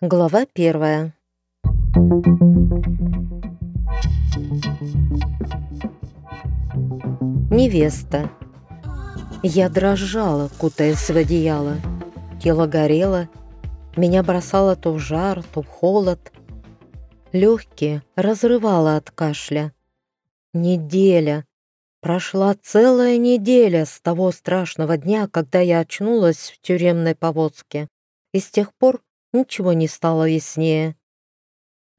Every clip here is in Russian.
Глава первая. Невеста. Я дрожала, кутаясь в одеяло. Тело горело, меня бросало то в жар, то в холод. Легкие разрывало от кашля. Неделя. Прошла целая неделя с того страшного дня, когда я очнулась в тюремной повозке. И с тех пор ничего не стало яснее.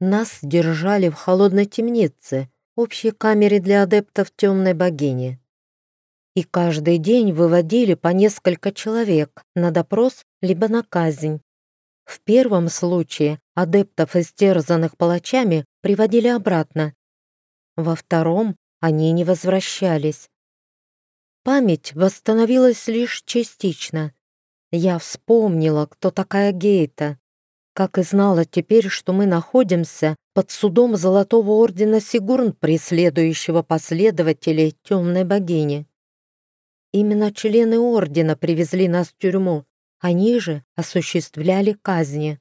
Нас держали в холодной темнице, общей камере для адептов темной богини. И каждый день выводили по несколько человек на допрос либо на казнь. В первом случае адептов, истерзанных палачами, приводили обратно. Во втором они не возвращались. Память восстановилась лишь частично. Я вспомнила, кто такая Гейта, как и знала теперь, что мы находимся под судом Золотого Ордена Сигурн, преследующего последователей темной богини. Именно члены Ордена привезли нас в тюрьму, они же осуществляли казни.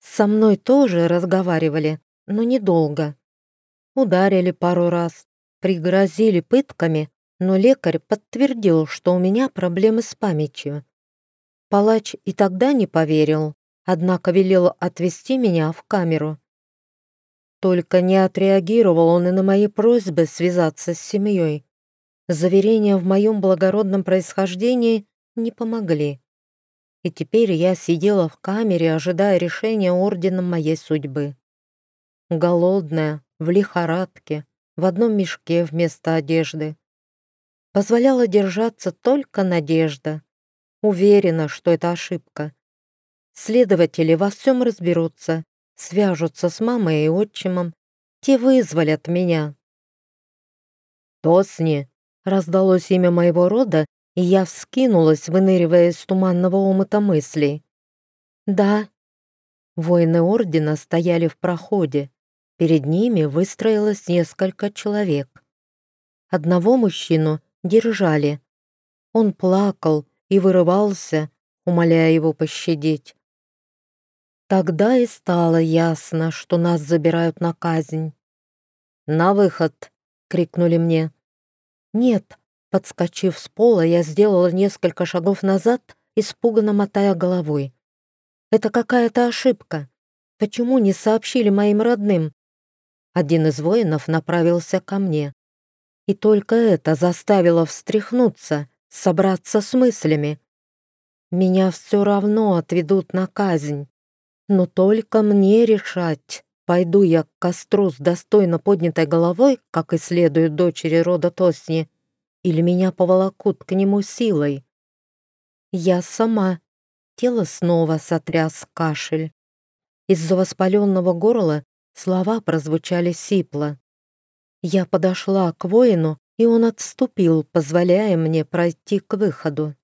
Со мной тоже разговаривали, но недолго. Ударили пару раз, пригрозили пытками, но лекарь подтвердил, что у меня проблемы с памятью. Палач и тогда не поверил, однако велел отвезти меня в камеру. Только не отреагировал он и на мои просьбы связаться с семьей. Заверения в моем благородном происхождении не помогли. И теперь я сидела в камере, ожидая решения орденом моей судьбы. Голодная, в лихорадке, в одном мешке вместо одежды. Позволяла держаться только надежда. Уверена, что это ошибка. Следователи во всем разберутся, свяжутся с мамой и отчимом. Те вызволят меня. «Тосни!» — раздалось имя моего рода, и я вскинулась, выныривая из туманного омута мыслей. «Да». Воины Ордена стояли в проходе. Перед ними выстроилось несколько человек. Одного мужчину держали. Он плакал и вырывался, умоляя его пощадить. Тогда и стало ясно, что нас забирают на казнь. «На выход!» — крикнули мне. «Нет!» — подскочив с пола, я сделала несколько шагов назад, испуганно мотая головой. «Это какая-то ошибка. Почему не сообщили моим родным?» Один из воинов направился ко мне. И только это заставило встряхнуться, собраться с мыслями. Меня все равно отведут на казнь. Но только мне решать, пойду я к костру с достойно поднятой головой, как и следует дочери рода Тосни, или меня поволокут к нему силой. Я сама. Тело снова сотряс кашель. Из-за воспаленного горла слова прозвучали сипло. Я подошла к воину, и он отступил, позволяя мне пройти к выходу.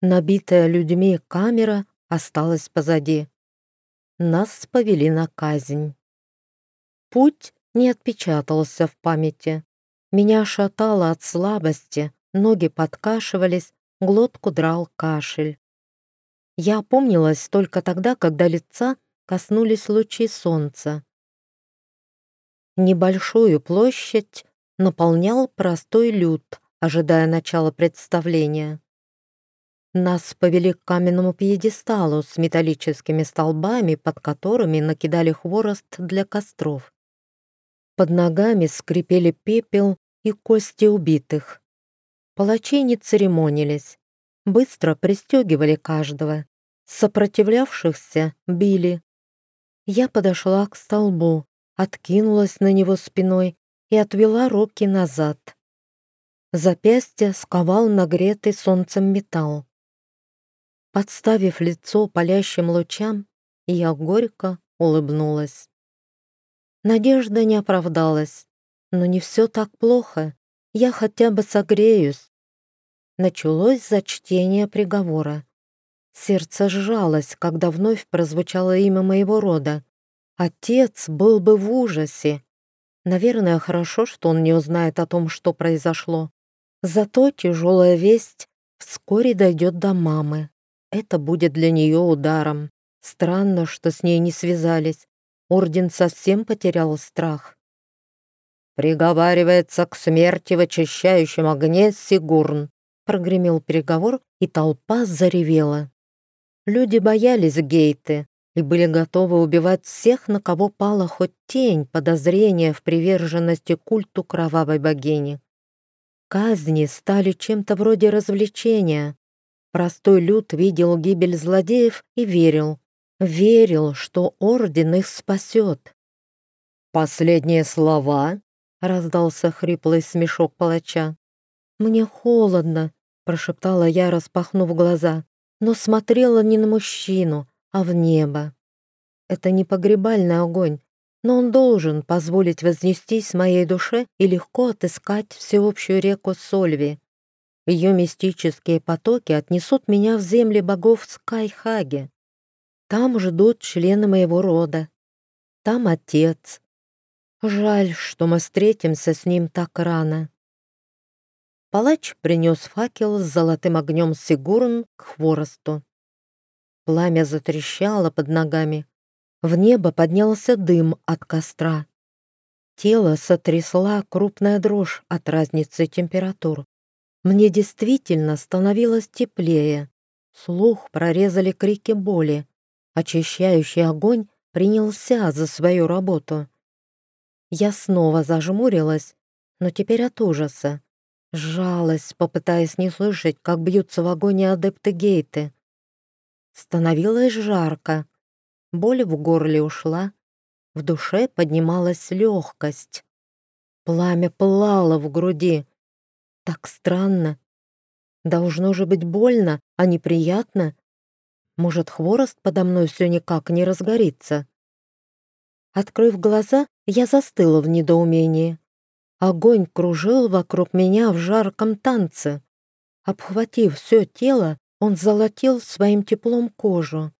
Набитая людьми камера осталась позади. Нас повели на казнь. Путь не отпечатался в памяти. Меня шатало от слабости, ноги подкашивались, глотку драл кашель. Я опомнилась только тогда, когда лица коснулись лучи солнца. Небольшую площадь наполнял простой люд, ожидая начала представления. Нас повели к каменному пьедесталу с металлическими столбами, под которыми накидали хворост для костров. Под ногами скрипели пепел и кости убитых. Палачи не церемонились, быстро пристегивали каждого. Сопротивлявшихся били. Я подошла к столбу, откинулась на него спиной и отвела руки назад. Запястье сковал нагретый солнцем металл. Подставив лицо палящим лучам, я горько улыбнулась. Надежда не оправдалась, но не все так плохо, я хотя бы согреюсь. Началось зачтение приговора. Сердце сжалось, когда вновь прозвучало имя моего рода. Отец был бы в ужасе. Наверное, хорошо, что он не узнает о том, что произошло. Зато тяжелая весть вскоре дойдет до мамы. Это будет для нее ударом. Странно, что с ней не связались. Орден совсем потерял страх. «Приговаривается к смерти в очищающем огне Сигурн», прогремел переговор, и толпа заревела. Люди боялись Гейты и были готовы убивать всех, на кого пала хоть тень подозрения в приверженности культу кровавой богини. Казни стали чем-то вроде развлечения. Простой люд видел гибель злодеев и верил, верил, что Орден их спасет. «Последние слова?» — раздался хриплый смешок палача. «Мне холодно», — прошептала я, распахнув глаза, но смотрела не на мужчину, а в небо. Это не погребальный огонь, но он должен позволить вознестись моей душе и легко отыскать всеобщую реку Сольви. Ее мистические потоки отнесут меня в земли богов Скайхаге. Там ждут члены моего рода. Там отец. Жаль, что мы встретимся с ним так рано. Палач принес факел с золотым огнем Сигурн к хворосту. Пламя затрещало под ногами. В небо поднялся дым от костра. Тело сотрясла крупная дрожь от разницы температур. Мне действительно становилось теплее. Слух прорезали крики боли. Очищающий огонь принялся за свою работу. Я снова зажмурилась, но теперь от ужаса. Сжалась, попытаясь не слышать, как бьются в огоне адепты Гейты. Становилось жарко. Боль в горле ушла. В душе поднималась легкость. Пламя пылало в груди. Так странно. Должно же быть больно, а неприятно. Может, хворост подо мной все никак не разгорится? Открыв глаза, я застыла в недоумении. Огонь кружил вокруг меня в жарком танце. Обхватив все тело, он золотил своим теплом кожу.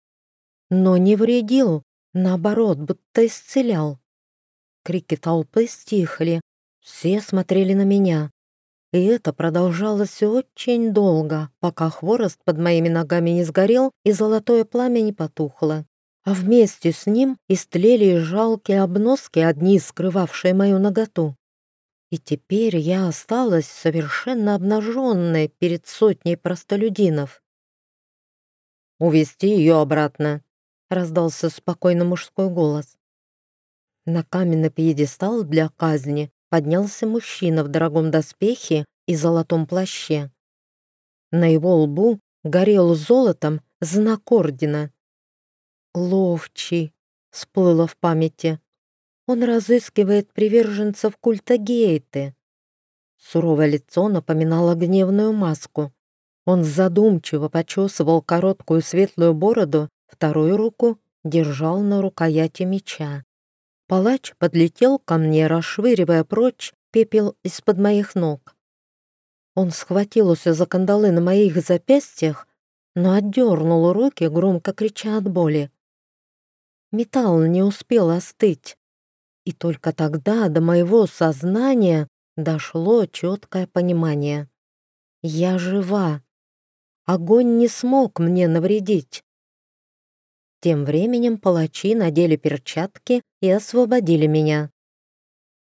Но не вредил, наоборот, будто исцелял. Крики толпы стихли, все смотрели на меня. И это продолжалось очень долго, пока хворост под моими ногами не сгорел и золотое пламя не потухло. А вместе с ним истлели жалкие обноски, одни скрывавшие мою ноготу. И теперь я осталась совершенно обнаженной перед сотней простолюдинов. «Увести ее обратно», — раздался спокойно мужской голос. На каменный пьедестал для казни поднялся мужчина в дорогом доспехе и золотом плаще. На его лбу горел золотом знак ордена. «Ловчий», — всплыло в памяти. «Он разыскивает приверженцев культа Гейты». Суровое лицо напоминало гневную маску. Он задумчиво почесывал короткую светлую бороду, вторую руку держал на рукояти меча. Палач подлетел ко мне, расшвыривая прочь пепел из-под моих ног. Он схватился за кандалы на моих запястьях, но отдернул руки, громко крича от боли. Металл не успел остыть, и только тогда до моего сознания дошло четкое понимание. Я жива. Огонь не смог мне навредить. Тем временем палачи надели перчатки и освободили меня.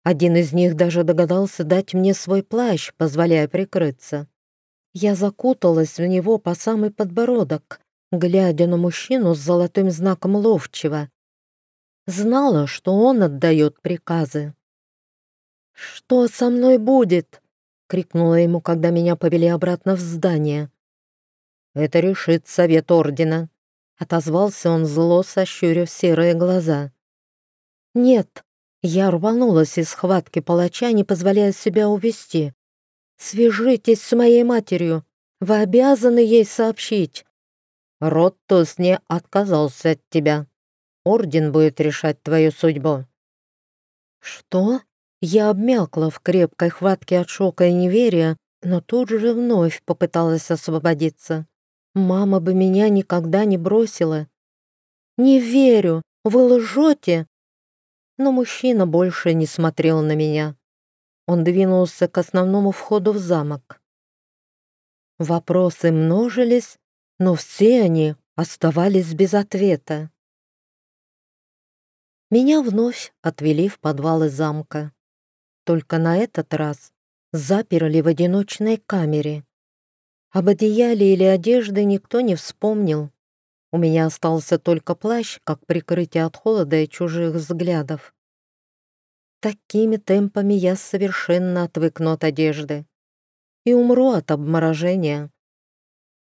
Один из них даже догадался дать мне свой плащ, позволяя прикрыться. Я закуталась в него по самый подбородок, глядя на мужчину с золотым знаком ловчего. Знала, что он отдает приказы. «Что со мной будет?» — крикнула ему, когда меня повели обратно в здание. «Это решит совет ордена», Отозвался он зло, сощурив серые глаза. «Нет!» Я рванулась из схватки палача, не позволяя себя увести. «Свяжитесь с моей матерью! Вы обязаны ей сообщить!» «Роттус не отказался от тебя. Орден будет решать твою судьбу». «Что?» Я обмякла в крепкой хватке от шока и неверия, но тут же вновь попыталась освободиться. Мама бы меня никогда не бросила. Не верю, вы лжете. Но мужчина больше не смотрел на меня. Он двинулся к основному входу в замок. Вопросы множились, но все они оставались без ответа. Меня вновь отвели в подвалы замка. Только на этот раз заперли в одиночной камере. Об одеяле или одежде никто не вспомнил. У меня остался только плащ, как прикрытие от холода и чужих взглядов. Такими темпами я совершенно отвыкну от одежды и умру от обморожения.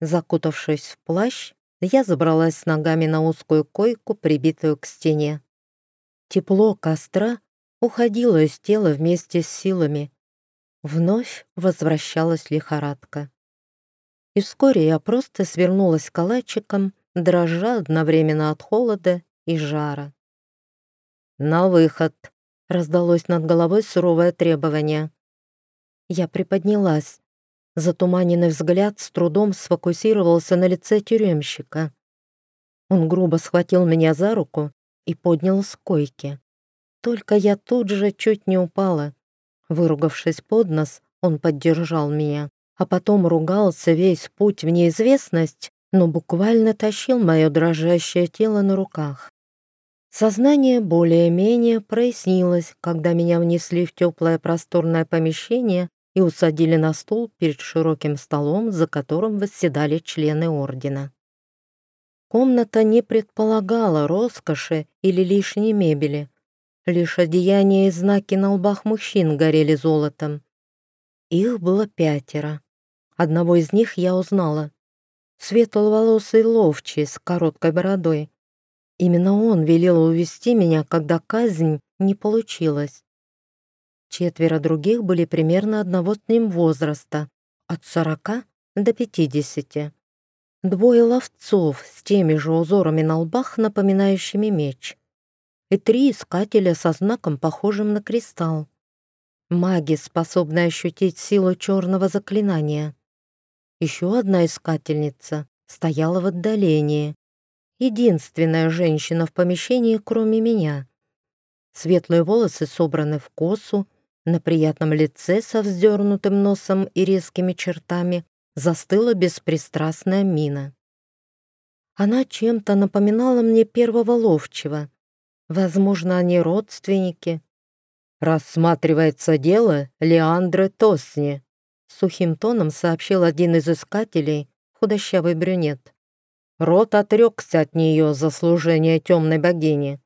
Закутавшись в плащ, я забралась ногами на узкую койку, прибитую к стене. Тепло костра уходило из тела вместе с силами. Вновь возвращалась лихорадка. И вскоре я просто свернулась калачиком, дрожа одновременно от холода и жара. «На выход!» — раздалось над головой суровое требование. Я приподнялась. Затуманенный взгляд с трудом сфокусировался на лице тюремщика. Он грубо схватил меня за руку и поднял с койки. Только я тут же чуть не упала. Выругавшись под нос, он поддержал меня, а потом ругался весь путь в неизвестность, но буквально тащил мое дрожащее тело на руках. Сознание более-менее прояснилось, когда меня внесли в теплое просторное помещение и усадили на стул перед широким столом, за которым восседали члены ордена. Комната не предполагала роскоши или лишней мебели. Лишь одеяния и знаки на лбах мужчин горели золотом. Их было пятеро. Одного из них я узнала. Светловолосый ловчий с короткой бородой. Именно он велел увести меня, когда казнь не получилась. Четверо других были примерно одного с ним возраста, от сорока до пятидесяти. Двое ловцов с теми же узорами на лбах, напоминающими меч. И три искателя со знаком, похожим на кристалл. Маги, способные ощутить силу черного заклинания. Еще одна искательница стояла в отдалении. Единственная женщина в помещении, кроме меня. Светлые волосы собраны в косу, на приятном лице со вздернутым носом и резкими чертами застыла беспристрастная мина. Она чем-то напоминала мне первого ловчего. Возможно, они родственники. «Рассматривается дело Леандры Тосни», — сухим тоном сообщил один из искателей, худощавый брюнет. Рот отрекся от нее за служение темной богини.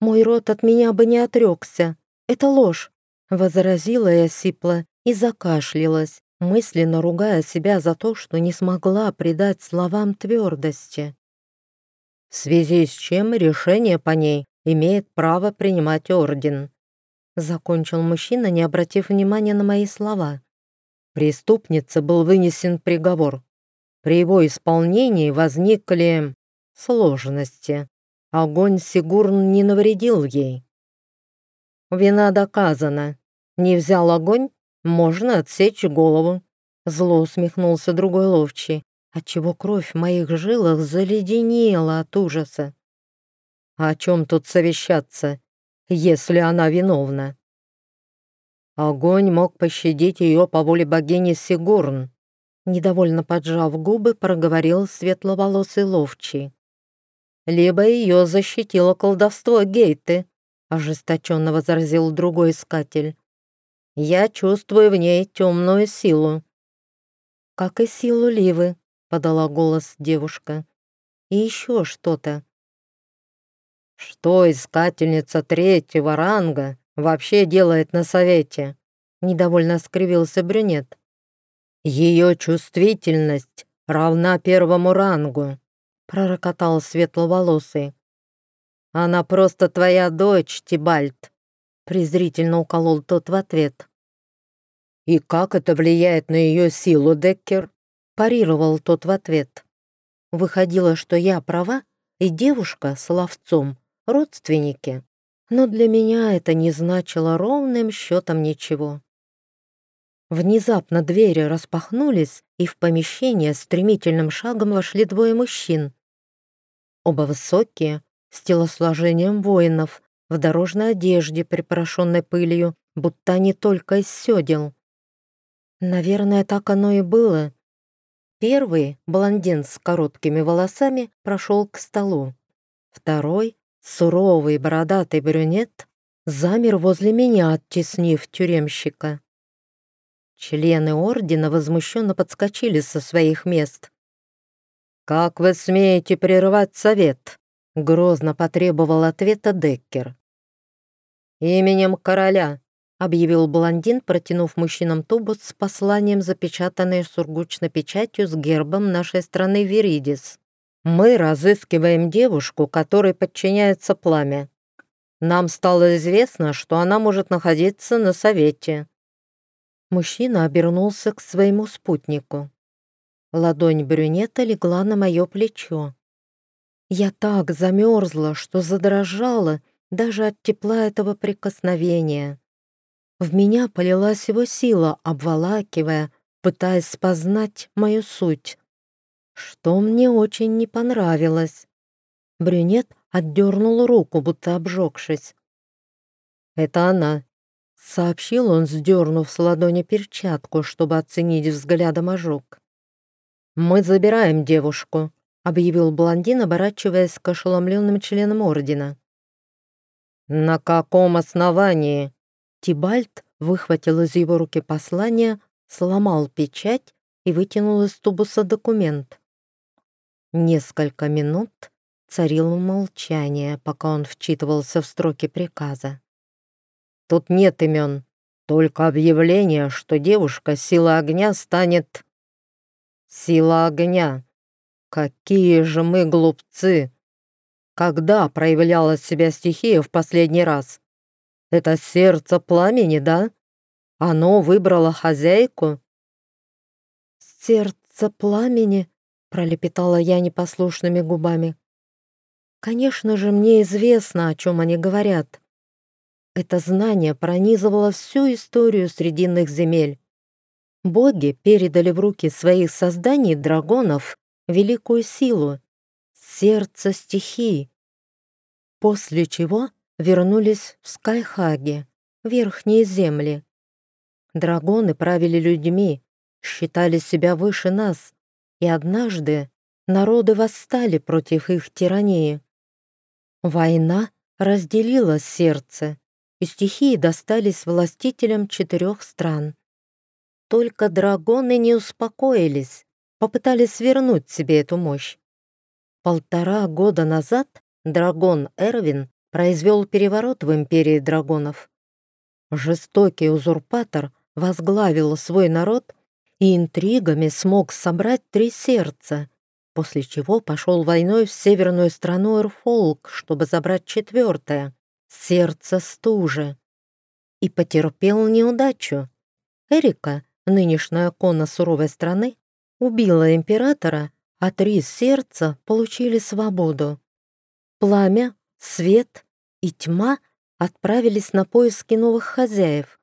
«Мой род от меня бы не отрекся. Это ложь. Возразила я сипло и закашлялась, мысленно ругая себя за то, что не смогла придать словам твердости. В связи с чем решение по ней имеет право принимать орден. Закончил мужчина, не обратив внимания на мои слова. Преступнице был вынесен приговор. При его исполнении возникли сложности. Огонь Сигурн не навредил ей. Вина доказана. Не взял огонь, можно отсечь голову. Зло усмехнулся другой ловчий, отчего кровь в моих жилах заледенела от ужаса. О чем тут совещаться, если она виновна? Огонь мог пощадить ее по воле богини Сигурн. Недовольно поджав губы, проговорил светловолосый ловчий. Либо ее защитило колдовство Гейты, ожесточенно возразил другой искатель. Я чувствую в ней темную силу». «Как и силу Ливы», — подала голос девушка. «И еще что-то». «Что искательница третьего ранга вообще делает на совете?» — недовольно скривился брюнет. «Ее чувствительность равна первому рангу», — пророкотал светловолосый. «Она просто твоя дочь, Тибальт презрительно уколол тот в ответ. «И как это влияет на ее силу, Деккер?» парировал тот в ответ. Выходило, что я права, и девушка с ловцом — родственники. Но для меня это не значило ровным счетом ничего. Внезапно двери распахнулись, и в помещение стремительным шагом вошли двое мужчин. Оба высокие, с телосложением воинов, в дорожной одежде, припорошенной пылью, будто не только из седел. Наверное, так оно и было. Первый, блондин с короткими волосами, прошел к столу. Второй, суровый бородатый брюнет, замер возле меня, оттеснив тюремщика. Члены ордена возмущенно подскочили со своих мест. «Как вы смеете прерывать совет?» — грозно потребовал ответа Деккер. «Именем короля», — объявил блондин, протянув мужчинам тубус с посланием, запечатанной сургучной печатью с гербом нашей страны Виридис. «Мы разыскиваем девушку, которой подчиняется пламя. Нам стало известно, что она может находиться на совете». Мужчина обернулся к своему спутнику. Ладонь брюнета легла на мое плечо. Я так замерзла, что задрожала даже от тепла этого прикосновения. В меня полилась его сила, обволакивая, пытаясь познать мою суть, что мне очень не понравилось. Брюнет отдернул руку, будто обжегшись. «Это она», — сообщил он, сдернув с ладони перчатку, чтобы оценить взглядом ожог. «Мы забираем девушку», — объявил блондин, оборачиваясь к ошеломленным членам ордена. «На каком основании?» Тибальт выхватил из его руки послание, сломал печать и вытянул из тубуса документ. Несколько минут царило молчание, пока он вчитывался в строки приказа. «Тут нет имен, только объявление, что девушка сила огня станет Сила огня. Какие же мы глупцы! Когда проявляла себя стихия в последний раз? Это сердце пламени, да? Оно выбрало хозяйку? Сердце пламени, пролепетала я непослушными губами. Конечно же, мне известно, о чем они говорят. Это знание пронизывало всю историю Срединных земель. Боги передали в руки своих созданий драгонов великую силу, сердце стихии, после чего вернулись в Скайхаге, верхние земли. Драгоны правили людьми, считали себя выше нас, и однажды народы восстали против их тирании. Война разделила сердце, и стихии достались властителям четырех стран. Только драгоны не успокоились, попытались вернуть себе эту мощь. Полтора года назад драгон Эрвин произвел переворот в империи драгонов. Жестокий узурпатор возглавил свой народ и интригами смог собрать три сердца, после чего пошел войной в северную страну Эрфолк, чтобы забрать четвертое — сердце стужи. И потерпел неудачу. Эрика нынешняя кона суровой страны, убила императора, а три сердца получили свободу. Пламя, свет и тьма отправились на поиски новых хозяев.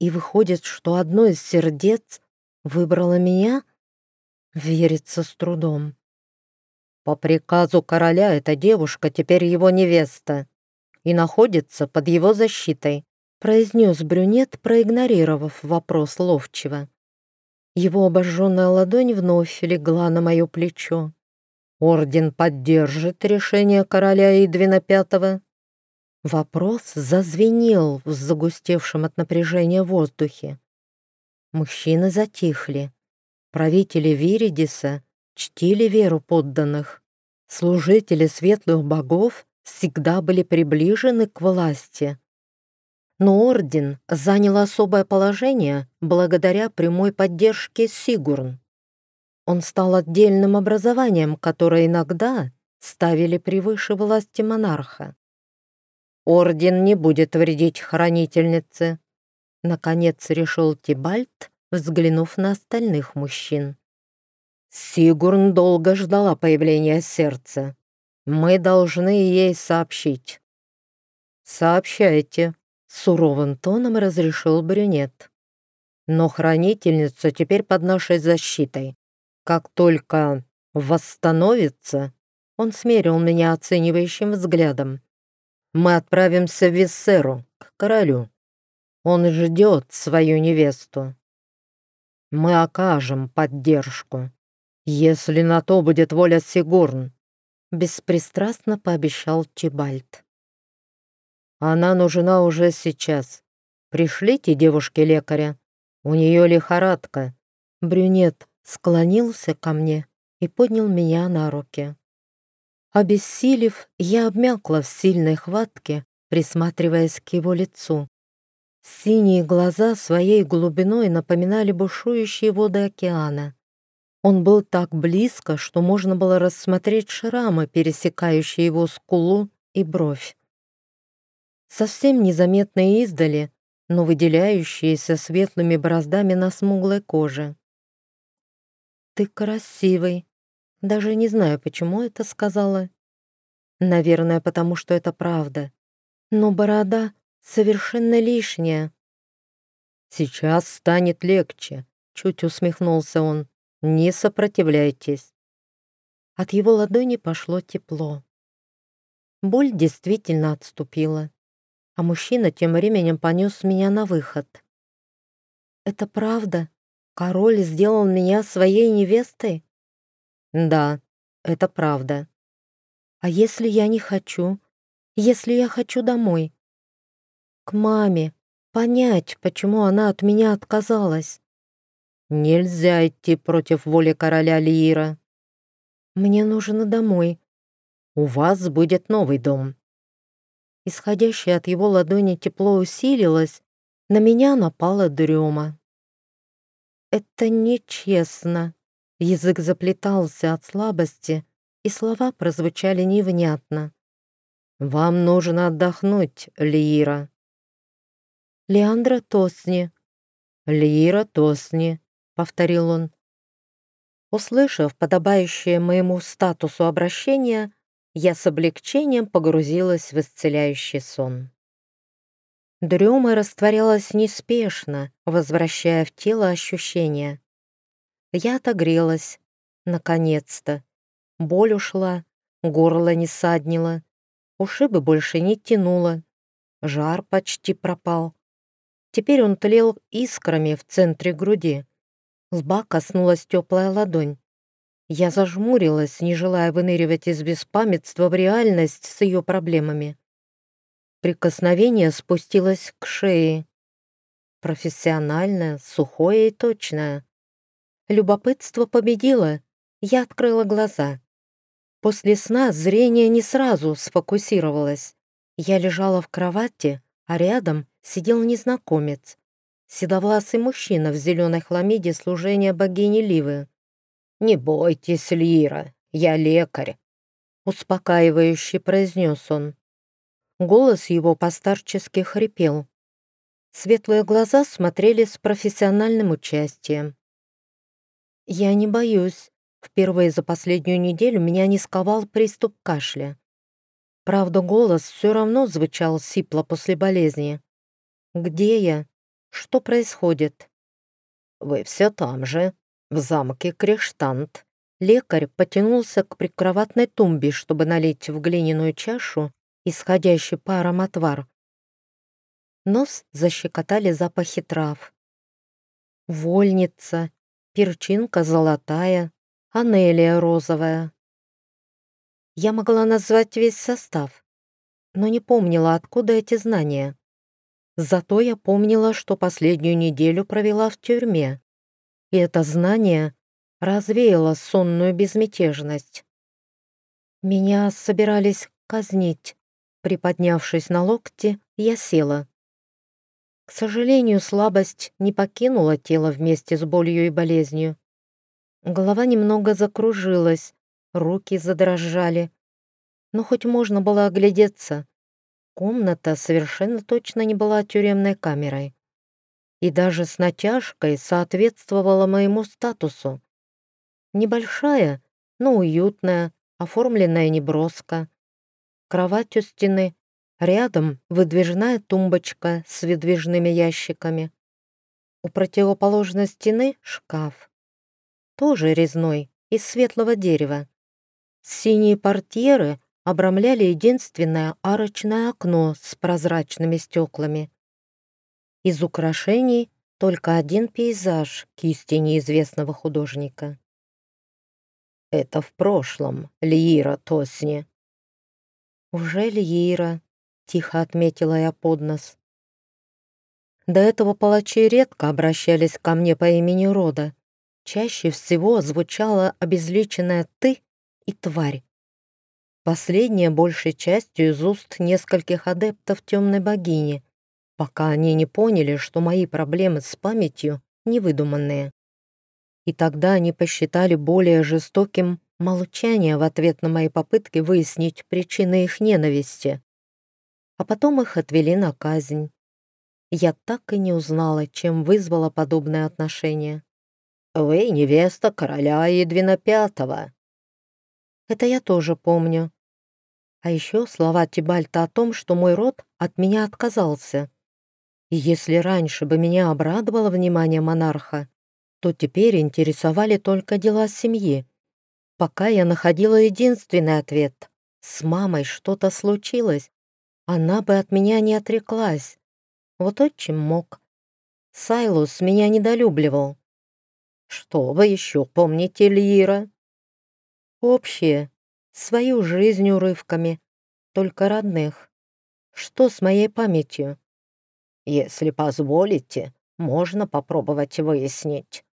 И выходит, что одно из сердец выбрало меня? Верится с трудом. По приказу короля эта девушка теперь его невеста и находится под его защитой произнес брюнет, проигнорировав вопрос ловчего. Его обожженная ладонь вновь легла на мое плечо. «Орден поддержит решение короля Идвина Пятого?» Вопрос зазвенел в загустевшем от напряжения воздухе. Мужчины затихли. Правители Виридиса чтили веру подданных. Служители светлых богов всегда были приближены к власти но орден занял особое положение благодаря прямой поддержке Сигурн. Он стал отдельным образованием, которое иногда ставили превыше власти монарха. «Орден не будет вредить хранительнице», — наконец решил Тибальт, взглянув на остальных мужчин. Сигурн долго ждала появления сердца. Мы должны ей сообщить. «Сообщайте», Суровым тоном разрешил брюнет. Но хранительница теперь под нашей защитой. Как только восстановится, он смерил меня оценивающим взглядом. Мы отправимся в Виссеру, к королю. Он ждет свою невесту. Мы окажем поддержку, если на то будет воля Сигурн», беспристрастно пообещал Тибальт. «Она нужна уже сейчас. Пришлите девушке лекаря. У нее лихорадка». Брюнет склонился ко мне и поднял меня на руки. Обессилев, я обмякла в сильной хватке, присматриваясь к его лицу. Синие глаза своей глубиной напоминали бушующие воды океана. Он был так близко, что можно было рассмотреть шрамы, пересекающие его скулу и бровь. Совсем незаметные издали, но выделяющиеся светлыми бороздами на смуглой коже. «Ты красивый», даже не знаю, почему это сказала. Наверное, потому что это правда. Но борода совершенно лишняя. «Сейчас станет легче», — чуть усмехнулся он. «Не сопротивляйтесь». От его ладони пошло тепло. Боль действительно отступила, а мужчина тем временем понес меня на выход. «Это правда? Король сделал меня своей невестой?» Да, это правда. А если я не хочу? Если я хочу домой? К маме. Понять, почему она от меня отказалась. Нельзя идти против воли короля Лиира. Мне нужно домой. У вас будет новый дом. Исходящее от его ладони тепло усилилось, на меня напала дрема. Это нечестно. Язык заплетался от слабости, и слова прозвучали невнятно. «Вам нужно отдохнуть, Лиира». «Леандра Тосни». «Лиира Тосни», — повторил он. Услышав подобающее моему статусу обращение, я с облегчением погрузилась в исцеляющий сон. Дрема растворялась неспешно, возвращая в тело ощущения. Я отогрелась. Наконец-то. Боль ушла, горло не саднило, ушибы больше не тянуло. Жар почти пропал. Теперь он тлел искрами в центре груди. Лба коснулась теплая ладонь. Я зажмурилась, не желая выныривать из беспамятства в реальность с ее проблемами. Прикосновение спустилось к шее. Профессиональное, сухое и точное. Любопытство победило. Я открыла глаза. После сна зрение не сразу сфокусировалось. Я лежала в кровати, а рядом сидел незнакомец. Седовласый мужчина в зеленой хламиде служения богини Ливы. «Не бойтесь, Лира, я лекарь», — успокаивающе произнес он. Голос его постарчески хрипел. Светлые глаза смотрели с профессиональным участием. «Я не боюсь. Впервые за последнюю неделю меня не сковал приступ кашля. Правда, голос все равно звучал сипло после болезни. Где я? Что происходит?» «Вы все там же, в замке Крештант». Лекарь потянулся к прикроватной тумбе, чтобы налить в глиняную чашу исходящий паром отвар. Нос защекотали запахи трав. Вольница, перчинка золотая, анелия розовая. Я могла назвать весь состав, но не помнила, откуда эти знания. Зато я помнила, что последнюю неделю провела в тюрьме, и это знание развеяло сонную безмятежность. Меня собирались казнить. Приподнявшись на локте, я села. К сожалению, слабость не покинула тело вместе с болью и болезнью. Голова немного закружилась, руки задрожали. Но хоть можно было оглядеться. Комната совершенно точно не была тюремной камерой. И даже с натяжкой соответствовала моему статусу. Небольшая, но уютная, оформленная неброско. Кровать у стены, Рядом выдвижная тумбочка с выдвижными ящиками. У противоположной стены шкаф. Тоже резной, из светлого дерева. Синие портьеры обрамляли единственное арочное окно с прозрачными стеклами. Из украшений только один пейзаж кисти неизвестного художника. Это в прошлом, Лиира Тосни. Уже Лиира, тихо отметила я под нос. До этого палачи редко обращались ко мне по имени рода. Чаще всего звучало обезличенное «ты» и «тварь». Последнее большей частью из уст нескольких адептов темной богини, пока они не поняли, что мои проблемы с памятью невыдуманные и тогда они посчитали более жестоким молчание в ответ на мои попытки выяснить причины их ненависти. А потом их отвели на казнь. Я так и не узнала, чем вызвало подобное отношение. «Вы невеста короля Едвина Пятого». Это я тоже помню. А еще слова Тибальта о том, что мой род от меня отказался. И если раньше бы меня обрадовало внимание монарха, то теперь интересовали только дела семьи. Пока я находила единственный ответ. С мамой что-то случилось. Она бы от меня не отреклась. Вот отчим мог. Сайлус меня недолюбливал. Что вы еще помните, Лира? Общее. Свою жизнь урывками. Только родных. Что с моей памятью? Если позволите, можно попробовать выяснить.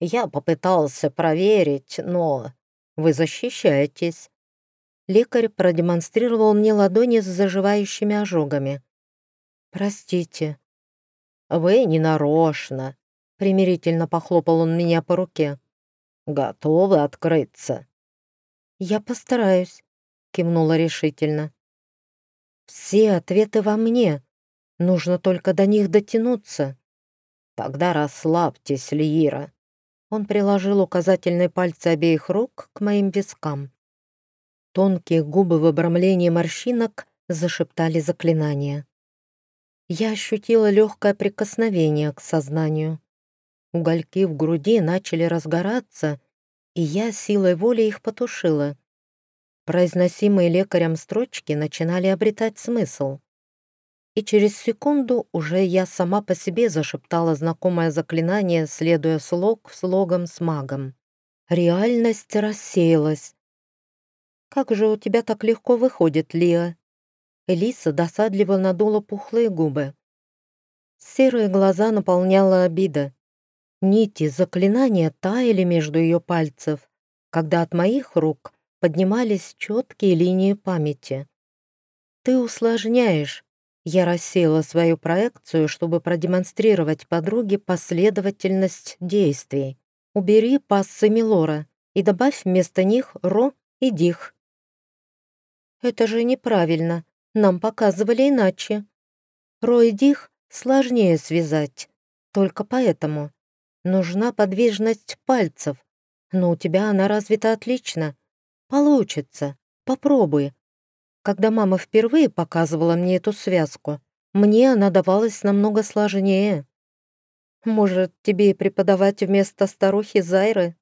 Я попытался проверить, но вы защищаетесь. Лекарь продемонстрировал мне ладони с заживающими ожогами. «Простите». «Вы не нарочно», — примирительно похлопал он меня по руке. «Готовы открыться?» «Я постараюсь», — кивнула решительно. «Все ответы во мне. Нужно только до них дотянуться». «Тогда расслабьтесь, Лиира. Он приложил указательные пальцы обеих рук к моим вискам. Тонкие губы в обрамлении морщинок зашептали заклинания. Я ощутила легкое прикосновение к сознанию. Угольки в груди начали разгораться, и я силой воли их потушила. Произносимые лекарем строчки начинали обретать смысл и через секунду уже я сама по себе зашептала знакомое заклинание, следуя слог слогом с магом. Реальность рассеялась. «Как же у тебя так легко выходит, Лия?» Элиса досадливо надула пухлые губы. Серые глаза наполняла обида. Нити заклинания таяли между ее пальцев, когда от моих рук поднимались четкие линии памяти. «Ты усложняешь», я рассеяла свою проекцию, чтобы продемонстрировать подруге последовательность действий. Убери пассы Милора и добавь вместо них Ро и Дих. Это же неправильно. Нам показывали иначе. Ро и Дих сложнее связать. Только поэтому. Нужна подвижность пальцев. Но у тебя она развита отлично. Получится. Попробуй. Когда мама впервые показывала мне эту связку, мне она давалась намного сложнее. Может, тебе и преподавать вместо старухи Зайры?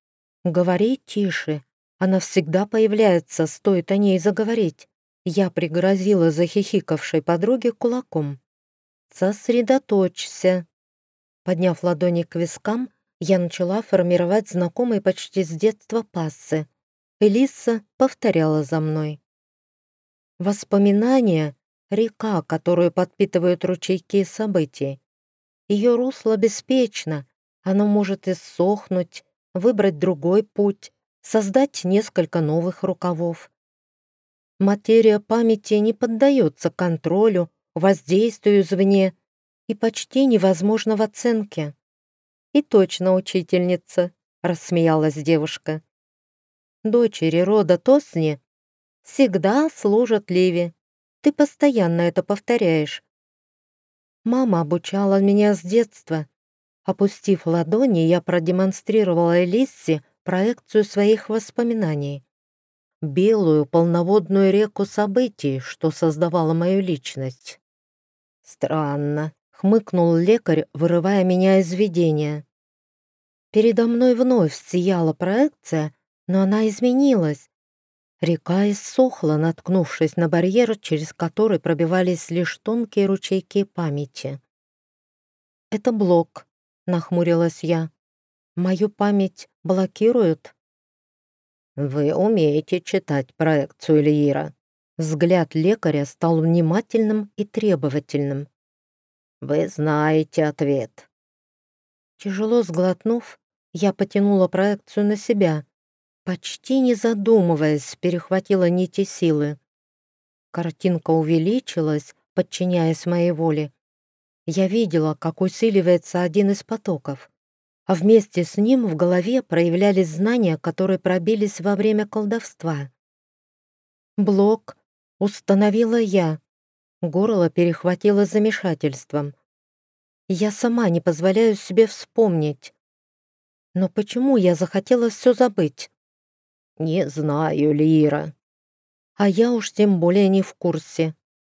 Говори тише. Она всегда появляется, стоит о ней заговорить. Я пригрозила захихикавшей подруге кулаком. «Сосредоточься». Подняв ладони к вискам, я начала формировать знакомые почти с детства пассы. Элиса повторяла за мной. Воспоминания — река, которую подпитывают ручейки событий. Ее русло беспечно, оно может иссохнуть, выбрать другой путь, создать несколько новых рукавов. Материя памяти не поддается контролю, воздействию извне и почти невозможно в оценке. «И точно, учительница», — рассмеялась девушка. Дочери рода Тосни всегда служат Ливи. Ты постоянно это повторяешь. Мама обучала меня с детства. Опустив ладони, я продемонстрировала Элиссе проекцию своих воспоминаний. Белую полноводную реку событий, что создавала мою личность. «Странно», — хмыкнул лекарь, вырывая меня из видения. Передо мной вновь сияла проекция, но она изменилась, Река иссохла, наткнувшись на барьер, через который пробивались лишь тонкие ручейки памяти. «Это блок. нахмурилась я. «Мою память блокируют?» «Вы умеете читать проекцию Лиира». Взгляд лекаря стал внимательным и требовательным. «Вы знаете ответ». Тяжело сглотнув, я потянула проекцию на себя, почти не задумываясь, перехватила нити силы. Картинка увеличилась, подчиняясь моей воле. Я видела, как усиливается один из потоков, а вместе с ним в голове проявлялись знания, которые пробились во время колдовства. Блок установила я. Горло перехватило замешательством. Я сама не позволяю себе вспомнить. Но почему я захотела все забыть? Не знаю, Лира. А я уж тем более не в курсе.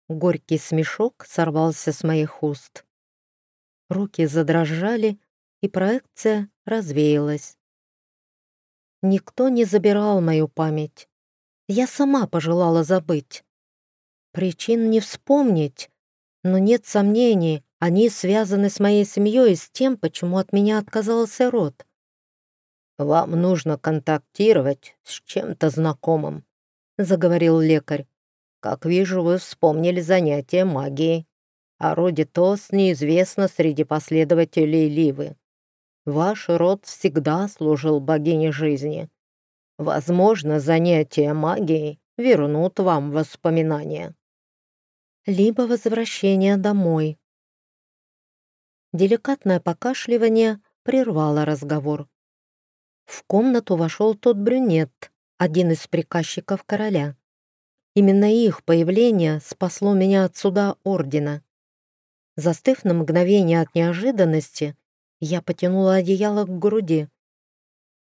Горький смешок сорвался с моих уст. Руки задрожали, и проекция развеялась. Никто не забирал мою память. Я сама пожелала забыть. Причин не вспомнить, но нет сомнений, они связаны с моей семьей и с тем, почему от меня отказался род. «Вам нужно контактировать с чем-то знакомым», — заговорил лекарь. Как вижу, вы вспомнили занятие магией. О роде Тос неизвестно среди последователей Ливы. Ваш род всегда служил богине жизни. Возможно, занятия магией вернут вам воспоминания. Либо возвращение домой. Деликатное покашливание прервало разговор. В комнату вошел тот брюнет, один из приказчиков короля. Именно их появление спасло меня от суда ордена. Застыв на мгновение от неожиданности, я потянула одеяло к груди.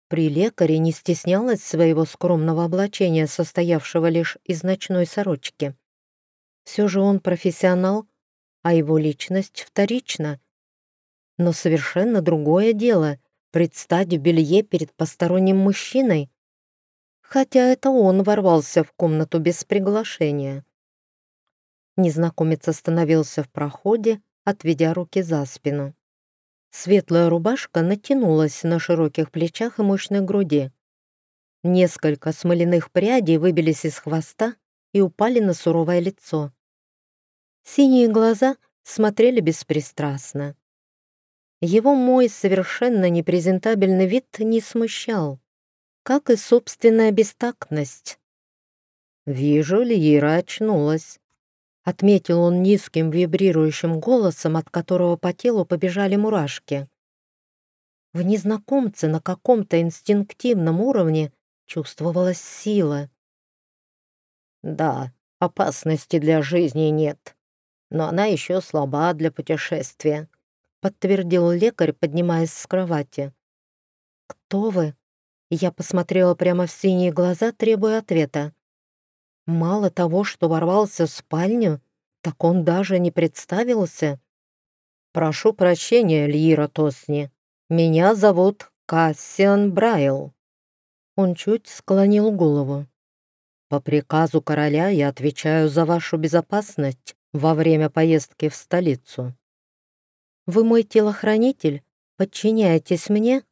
При лекаре не стеснялась своего скромного облачения, состоявшего лишь из ночной сорочки. Все же он профессионал, а его личность вторична. Но совершенно другое дело — предстать в белье перед посторонним мужчиной, хотя это он ворвался в комнату без приглашения. Незнакомец остановился в проходе, отведя руки за спину. Светлая рубашка натянулась на широких плечах и мощной груди. Несколько смоляных прядей выбились из хвоста и упали на суровое лицо. Синие глаза смотрели беспристрастно. Его мой совершенно непрезентабельный вид не смущал как и собственная бестактность. «Вижу, Лира очнулась», — отметил он низким вибрирующим голосом, от которого по телу побежали мурашки. В незнакомце на каком-то инстинктивном уровне чувствовалась сила. «Да, опасности для жизни нет, но она еще слаба для путешествия», — подтвердил лекарь, поднимаясь с кровати. «Кто вы?» Я посмотрела прямо в синие глаза, требуя ответа. Мало того, что ворвался в спальню, так он даже не представился. «Прошу прощения, Льира Тосни. Меня зовут Кассиан Брайл». Он чуть склонил голову. «По приказу короля я отвечаю за вашу безопасность во время поездки в столицу». «Вы мой телохранитель? Подчиняетесь мне?»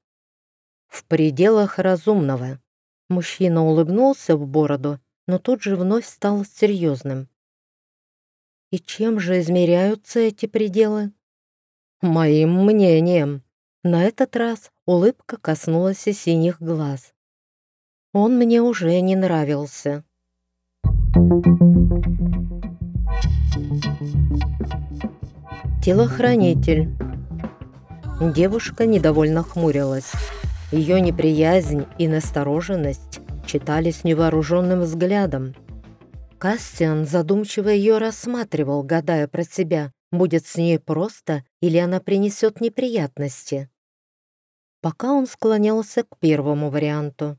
в пределах разумного. Мужчина улыбнулся в бороду, но тут же вновь стал серьезным. И чем же измеряются эти пределы? Моим мнением. На этот раз улыбка коснулась и синих глаз. Он мне уже не нравился. Телохранитель. Девушка недовольно хмурилась. Ее неприязнь и настороженность читались невооруженным взглядом. Кастиан задумчиво ее рассматривал, гадая про себя, будет с ней просто или она принесет неприятности. Пока он склонялся к первому варианту.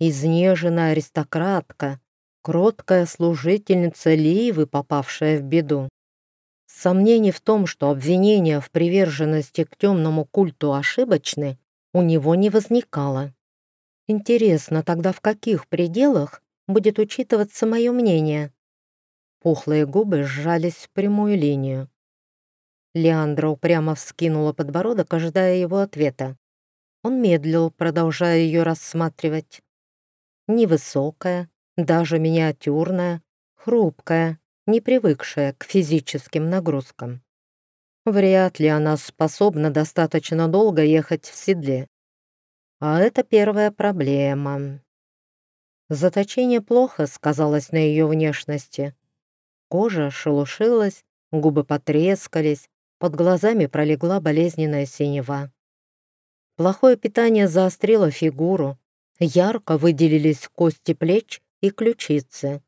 Изнеженная аристократка, кроткая служительница Ливы, попавшая в беду. Сомнений в том, что обвинения в приверженности к темному культу ошибочны, у него не возникало. Интересно, тогда в каких пределах будет учитываться мое мнение? Пухлые губы сжались в прямую линию. Леандра упрямо вскинула подбородок, ожидая его ответа. Он медлил, продолжая ее рассматривать. Невысокая, даже миниатюрная, хрупкая, не привыкшая к физическим нагрузкам. Вряд ли она способна достаточно долго ехать в седле. А это первая проблема. Заточение плохо сказалось на ее внешности. Кожа шелушилась, губы потрескались, под глазами пролегла болезненная синева. Плохое питание заострило фигуру, ярко выделились кости плеч и ключицы.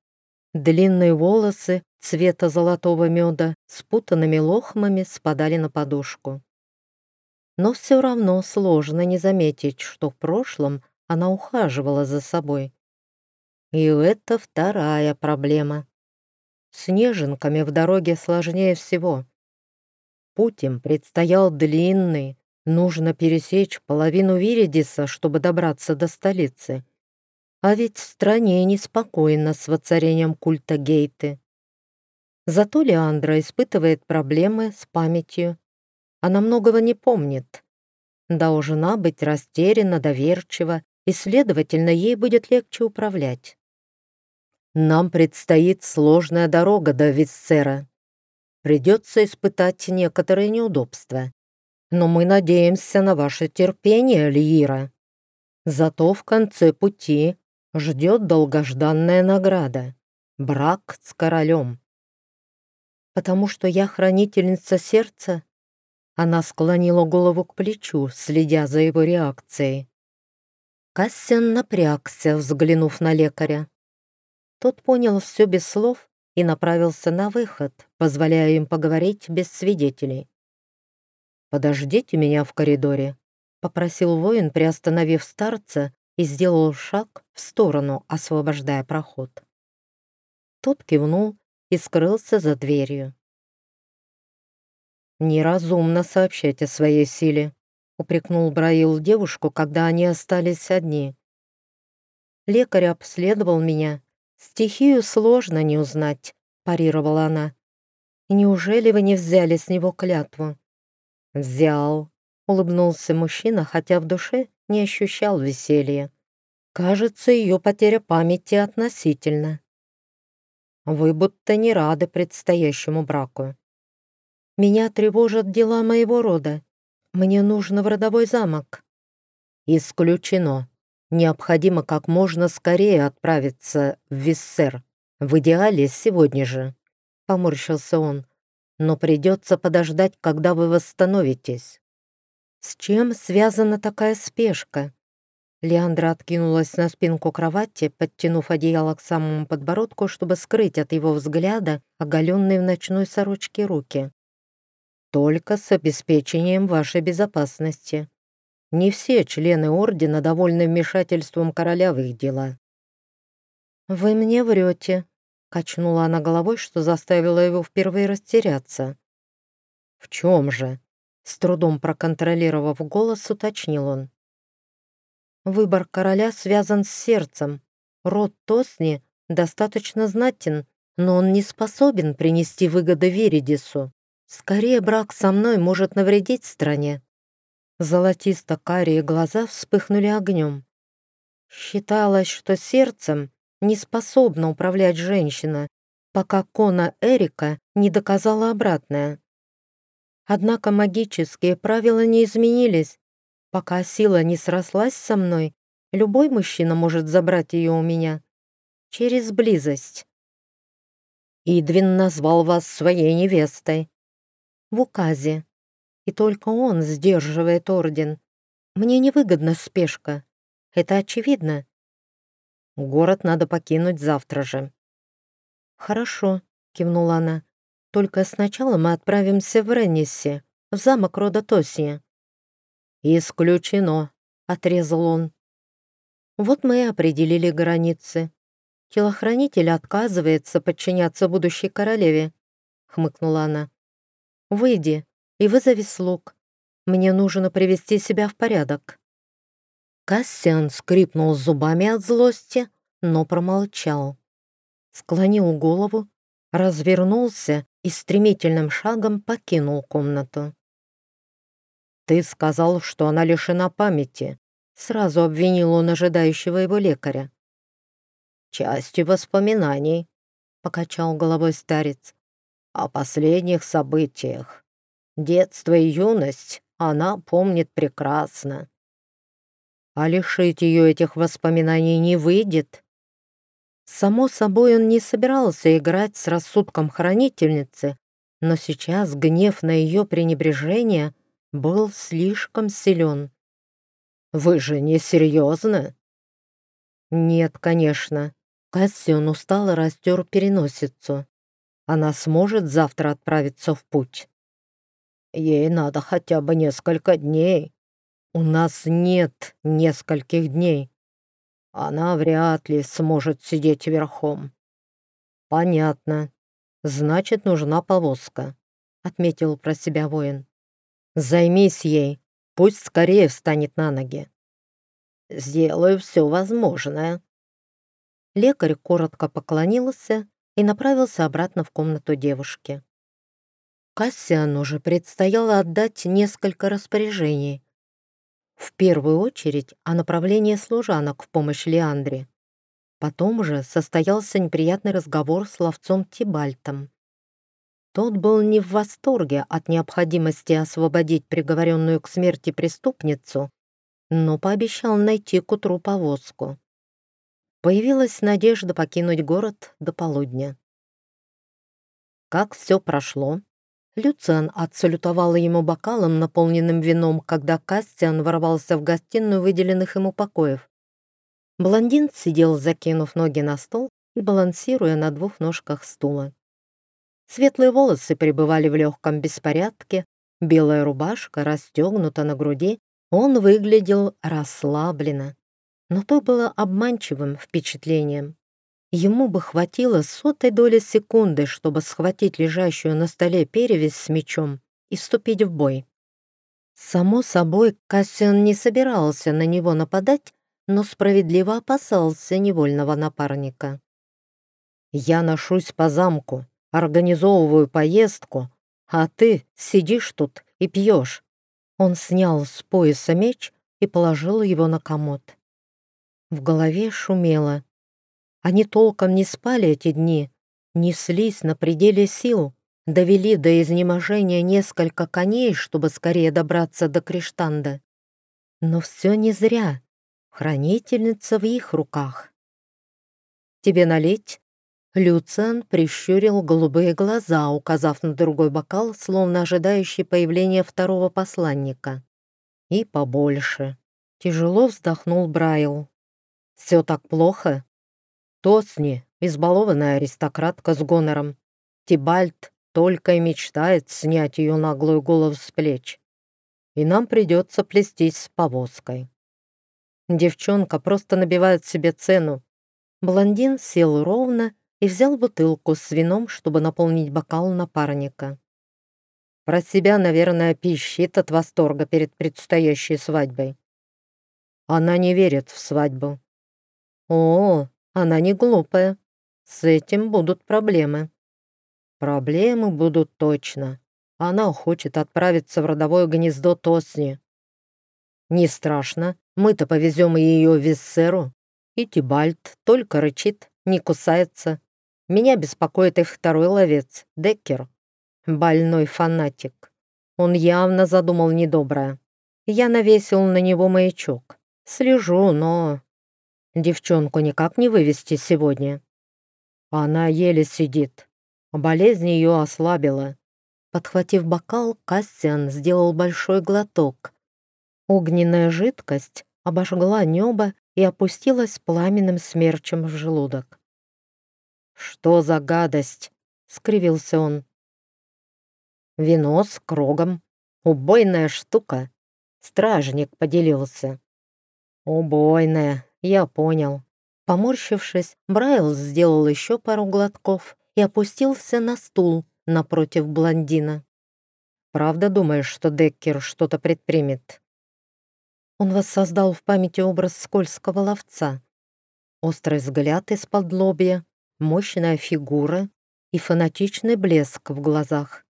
Длинные волосы цвета золотого меда спутанными лохмами спадали на подушку. Но все равно сложно не заметить, что в прошлом она ухаживала за собой. И это вторая проблема. С неженками в дороге сложнее всего. Путь им предстоял длинный, нужно пересечь половину Виридиса, чтобы добраться до столицы. А ведь в стране неспокойно с воцарением культа Гейты. Зато Леандра испытывает проблемы с памятью. Она многого не помнит. Должна быть растеряна, доверчива, и, следовательно, ей будет легче управлять. Нам предстоит сложная дорога до Виссера. Придется испытать некоторые неудобства. Но мы надеемся на ваше терпение, Лиира. Зато в конце пути ждет долгожданная награда — брак с королем. «Потому что я хранительница сердца?» Она склонила голову к плечу, следя за его реакцией. Кассиан напрягся, взглянув на лекаря. Тот понял все без слов и направился на выход, позволяя им поговорить без свидетелей. «Подождите меня в коридоре», — попросил воин, приостановив старца и сделал шаг в сторону, освобождая проход. Тот кивнул и скрылся за дверью. «Неразумно сообщать о своей силе», — упрекнул Браил девушку, когда они остались одни. «Лекарь обследовал меня. Стихию сложно не узнать», — парировала она. «Неужели вы не взяли с него клятву?» «Взял», — улыбнулся мужчина, хотя в душе не ощущал веселья. Кажется, ее потеря памяти относительно. Вы будто не рады предстоящему браку. Меня тревожат дела моего рода. Мне нужно в родовой замок. Исключено. Необходимо как можно скорее отправиться в Виссер. В идеале сегодня же. Поморщился он. Но придется подождать, когда вы восстановитесь. С чем связана такая спешка? Леандра откинулась на спинку кровати, подтянув одеяло к самому подбородку, чтобы скрыть от его взгляда оголенные в ночной сорочке руки. «Только с обеспечением вашей безопасности. Не все члены Ордена довольны вмешательством короля в их дела». «Вы мне врете», — качнула она головой, что заставило его впервые растеряться. «В чем же?» — с трудом проконтролировав голос, уточнил он. Выбор короля связан с сердцем. Род Тосни достаточно знатен, но он не способен принести выгоды Виридису. Скорее, брак со мной может навредить стране. Золотисто-карие глаза вспыхнули огнем. Считалось, что сердцем не способна управлять женщина, пока Кона Эрика не доказала обратное. Однако магические правила не изменились, Пока сила не срослась со мной, любой мужчина может забрать ее у меня. Через близость. Идвин назвал вас своей невестой. В указе. И только он сдерживает орден. Мне невыгодна спешка. Это очевидно. Город надо покинуть завтра же. Хорошо, кивнула она. Только сначала мы отправимся в Реннисе, в замок рода Тосия. «Исключено», — отрезал он. Вот мы и определили границы. Телохранитель отказывается подчиняться будущей королеве, хмыкнула она. Выйди и вызови слуг. Мне нужно привести себя в порядок. Кассиан скрипнул зубами от злости, но промолчал. Склонил голову, развернулся и стремительным шагом покинул комнату. «Ты сказал, что она лишена памяти», — сразу обвинил он ожидающего его лекаря. «Части воспоминаний», — покачал головой старец, — «о последних событиях. Детство и юность она помнит прекрасно. А лишить ее этих воспоминаний не выйдет. Само собой, он не собирался играть с рассудком хранительницы, но сейчас гнев на ее пренебрежение был слишком силен. «Вы же не серьезно?» «Нет, конечно». Кассион устало растер переносицу. «Она сможет завтра отправиться в путь?» «Ей надо хотя бы несколько дней». «У нас нет нескольких дней. Она вряд ли сможет сидеть верхом». «Понятно. Значит, нужна повозка», — отметил про себя воин. «Займись ей, пусть скорее встанет на ноги». «Сделаю все возможное». Лекарь коротко поклонился и направился обратно в комнату девушки. Кассиану же предстояло отдать несколько распоряжений, в первую очередь о направлении служанок в помощь Леандре. Потом же состоялся неприятный разговор с ловцом Тибальтом. Тот был не в восторге от необходимости освободить приговоренную к смерти преступницу, но пообещал найти к утру повозку. Появилась надежда покинуть город до полудня. Как все прошло, Люциан отсалютовала ему бокалом, наполненным вином, когда Кастиан ворвался в гостиную выделенных ему покоев. Блондин сидел, закинув ноги на стол и балансируя на двух ножках стула. Светлые волосы пребывали в легком беспорядке, белая рубашка расстегнута на груди, он выглядел расслабленно, но то было обманчивым впечатлением. Ему бы хватило сотой доли секунды, чтобы схватить лежащую на столе перевязь с мечом и вступить в бой. Само собой, Кассиан не собирался на него нападать, но справедливо опасался невольного напарника. «Я ношусь по замку, организовываю поездку, а ты сидишь тут и пьешь». Он снял с пояса меч и положил его на комод. В голове шумело. Они толком не спали эти дни, неслись на пределе сил, довели до изнеможения несколько коней, чтобы скорее добраться до Криштанда. Но все не зря. Хранительница в их руках. «Тебе налить?» Люциан прищурил голубые глаза, указав на другой бокал, словно ожидающий появления второго посланника. «И побольше». Тяжело вздохнул Брайл. «Все так плохо?» Тосни, избалованная аристократка с гонором. Тибальт только и мечтает снять ее наглую голову с плеч. И нам придется плестись с повозкой. Девчонка просто набивает себе цену. Блондин сел ровно и взял бутылку с вином, чтобы наполнить бокал напарника. Про себя, наверное, пищит от восторга перед предстоящей свадьбой. Она не верит в свадьбу. О, она не глупая. С этим будут проблемы. Проблемы будут точно. Она хочет отправиться в родовое гнездо Тосни. Не страшно, мы-то повезем ее Виссеру. И Тибальт только рычит, не кусается. Меня беспокоит их второй ловец, Деккер. Больной фанатик. Он явно задумал недоброе. Я навесил на него маячок. Слежу, но Девчонку никак не вывести сегодня. Она еле сидит. Болезнь ее ослабила. Подхватив бокал, Кассиан сделал большой глоток. Огненная жидкость обожгла небо и опустилась пламенным смерчем в желудок. «Что за гадость?» — скривился он. «Вино с крогом. Убойная штука», — стражник поделился. «Убойная, я понял. Поморщившись, Брайл сделал еще пару глотков и опустился на стул напротив блондина. «Правда думаешь, что Деккер что-то предпримет?» Он воссоздал в памяти образ скользкого ловца. Острый взгляд из-под лобья, мощная фигура, и фанатичный блеск в глазах.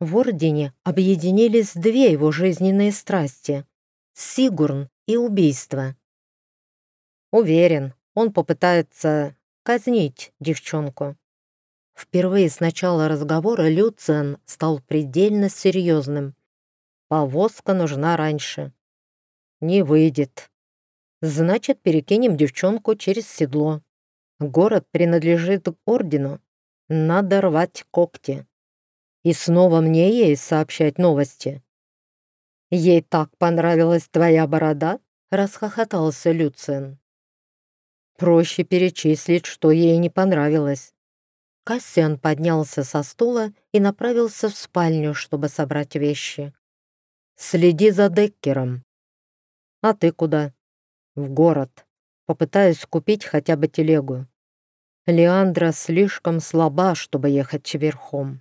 В Ордене объединились две его жизненные страсти — Сигурн и убийство. Уверен, он попытается казнить девчонку. Впервые с начала разговора Люциан стал предельно серьезным. Повозка нужна раньше. Не выйдет. Значит, перекинем девчонку через седло. Город принадлежит ордену. Надо рвать когти. И снова мне ей сообщать новости. «Ей так понравилась твоя борода?» — расхохотался Люциан. «Проще перечислить, что ей не понравилось». Кассиан поднялся со стула и направился в спальню, чтобы собрать вещи. «Следи за Деккером». «А ты куда?» «В город. Попытаюсь купить хотя бы телегу. Леандра слишком слаба, чтобы ехать верхом.